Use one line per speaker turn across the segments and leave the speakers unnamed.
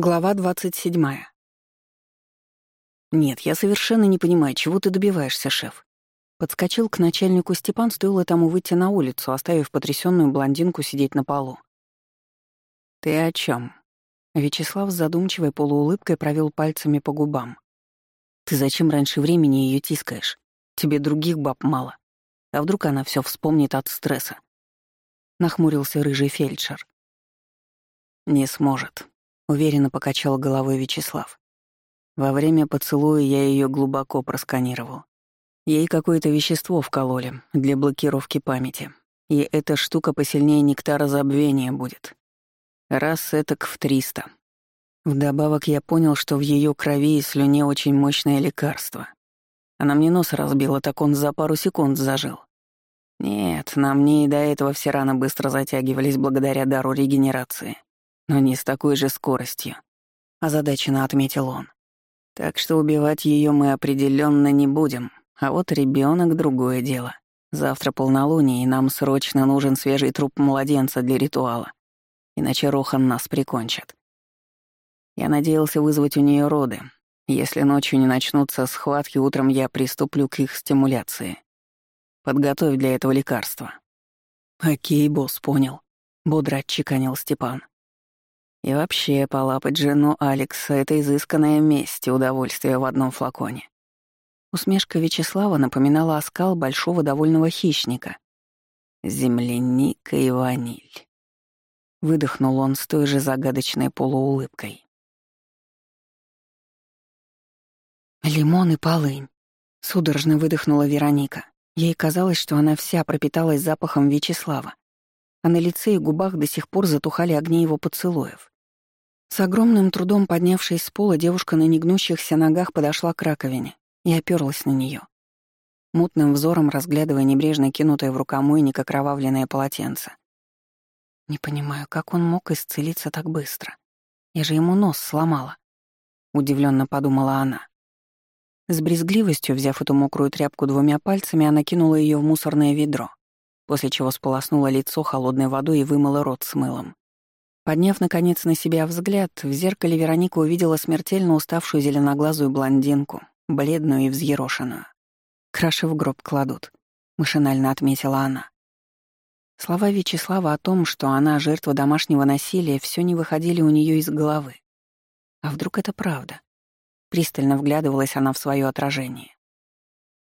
Глава 27. «Нет, я совершенно не понимаю, чего ты добиваешься, шеф». Подскочил к начальнику Степан, стоило тому выйти на улицу, оставив потрясенную блондинку сидеть на полу. «Ты о чем? Вячеслав с задумчивой полуулыбкой провел пальцами по губам. «Ты зачем раньше времени ее тискаешь? Тебе других баб мало. А вдруг она все вспомнит от стресса?» Нахмурился рыжий фельдшер. «Не сможет», Уверенно покачал головой Вячеслав. Во время поцелуя я ее глубоко просканировал. Ей какое-то вещество вкололи для блокировки памяти. И эта штука посильнее нектара забвения будет. Раз этак в триста. Вдобавок я понял, что в ее крови и слюне очень мощное лекарство. Она мне нос разбила, так он за пару секунд зажил. Нет, на мне и до этого все раны быстро затягивались благодаря дару регенерации но не с такой же скоростью», — озадаченно отметил он. «Так что убивать ее мы определенно не будем, а вот ребенок другое дело. Завтра полнолуние, и нам срочно нужен свежий труп младенца для ритуала, иначе Рохан нас прикончит. Я надеялся вызвать у нее роды. Если ночью не начнутся схватки, утром я приступлю к их стимуляции. Подготовь для этого лекарства». «Окей, босс, понял», — бодро отчеканил Степан. И вообще, полапать жену Алекса — это изысканное месть и удовольствие в одном флаконе. Усмешка Вячеслава напоминала оскал большого довольного хищника. «Земляника и ваниль». Выдохнул он с той же загадочной полуулыбкой. «Лимон и полынь», — судорожно выдохнула Вероника. Ей казалось, что она вся пропиталась запахом Вячеслава, а на лице и губах до сих пор затухали огни его поцелуев. С огромным трудом поднявшись с пола, девушка на негнущихся ногах подошла к раковине и оперлась на нее. Мутным взором разглядывая небрежно кинутое в рукомойник окровавленное полотенце. «Не понимаю, как он мог исцелиться так быстро? Я же ему нос сломала», — удивленно подумала она. С брезгливостью, взяв эту мокрую тряпку двумя пальцами, она кинула ее в мусорное ведро, после чего сполоснула лицо холодной водой и вымыла рот с мылом. Подняв, наконец, на себя взгляд, в зеркале Вероника увидела смертельно уставшую зеленоглазую блондинку, бледную и взъерошенную. «Краши в гроб кладут», — машинально отметила она. Слова Вячеслава о том, что она жертва домашнего насилия, все не выходили у нее из головы. А вдруг это правда? Пристально вглядывалась она в свое отражение.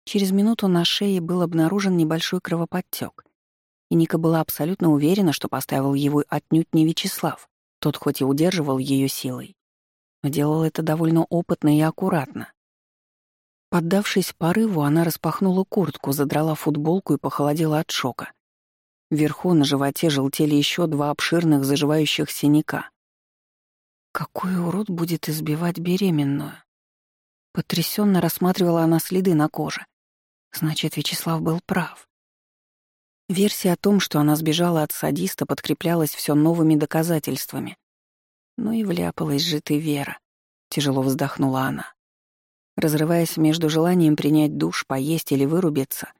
Через минуту на шее был обнаружен небольшой кровоподтек, и Ника была абсолютно уверена, что поставил его отнюдь не Вячеслав. Тот хоть и удерживал ее силой, но делал это довольно опытно и аккуратно. Поддавшись порыву, она распахнула куртку, задрала футболку и похолодела от шока. Вверху на животе желтели еще два обширных заживающих синяка. Какой урод будет избивать беременную? Потрясенно рассматривала она следы на коже. Значит, Вячеслав был прав. Версия о том, что она сбежала от садиста, подкреплялась все новыми доказательствами. Ну и вляпалась же ты, Вера. Тяжело вздохнула она. Разрываясь между желанием принять душ, поесть или вырубиться,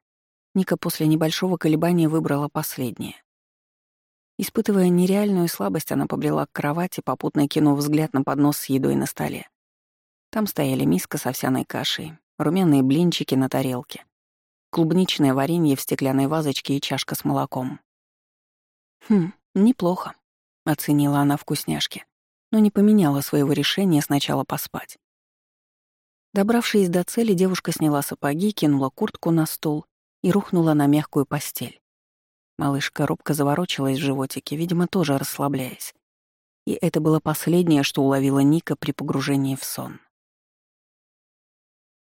Ника после небольшого колебания выбрала последнее. Испытывая нереальную слабость, она побрела к кровати, попутно кинув взгляд на поднос с едой на столе. Там стояли миска с овсяной кашей, румяные блинчики на тарелке, клубничное варенье в стеклянной вазочке и чашка с молоком. «Хм, неплохо», — оценила она вкусняшки, но не поменяла своего решения сначала поспать. Добравшись до цели, девушка сняла сапоги, кинула куртку на стол и рухнула на мягкую постель. Малышка робко заворочилась в животике, видимо, тоже расслабляясь. И это было последнее, что уловила Ника при погружении в сон.